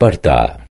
parta.